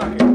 zake.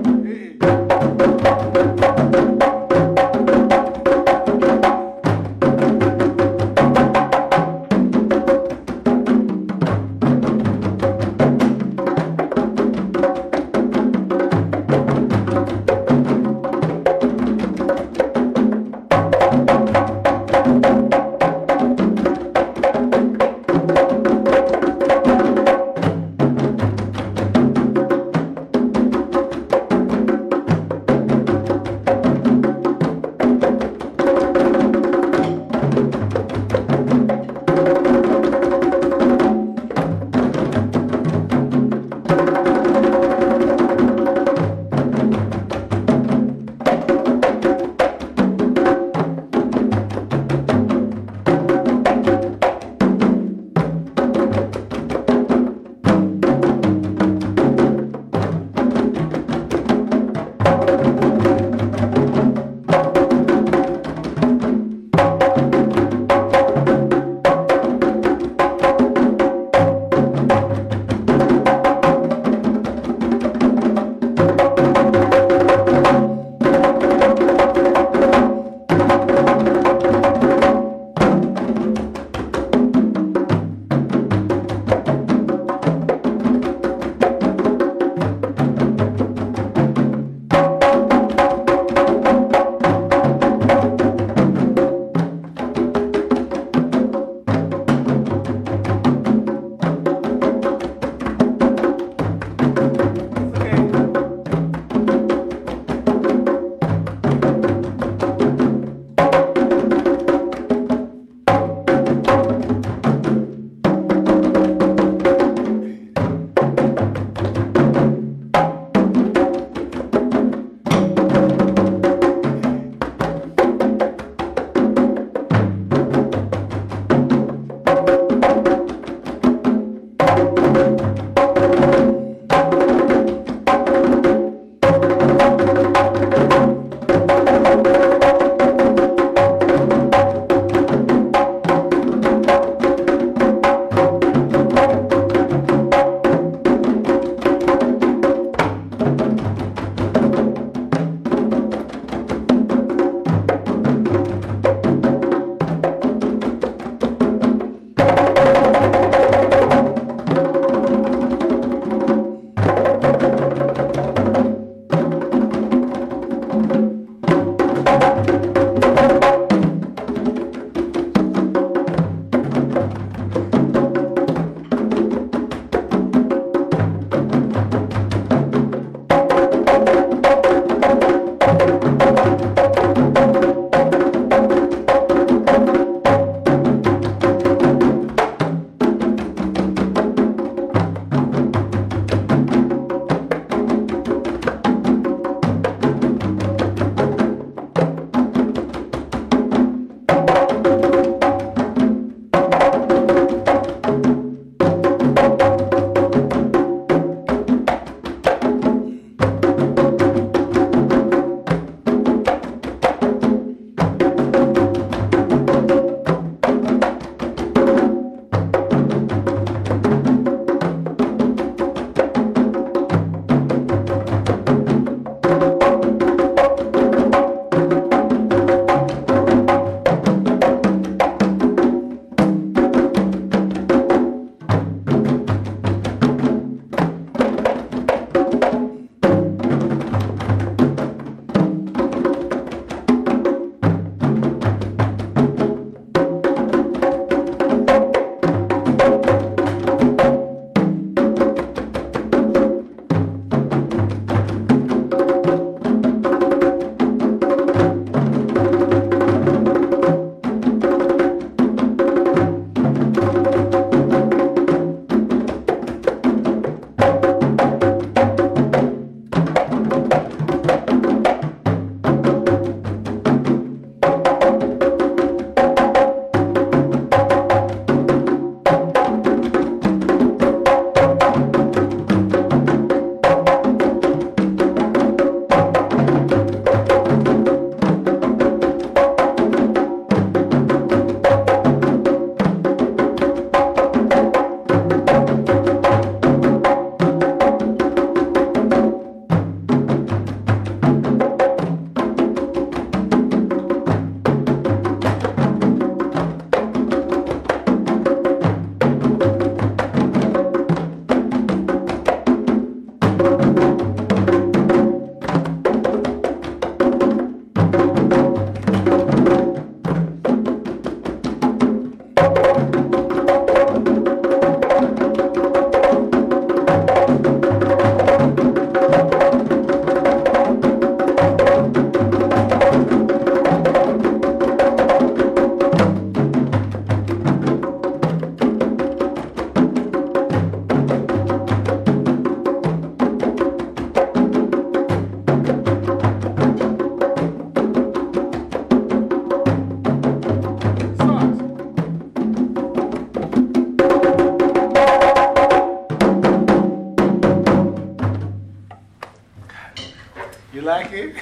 You like it?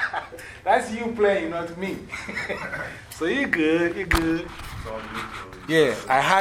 That's you playing, not me. so you're good, you're good. Yeah, I had.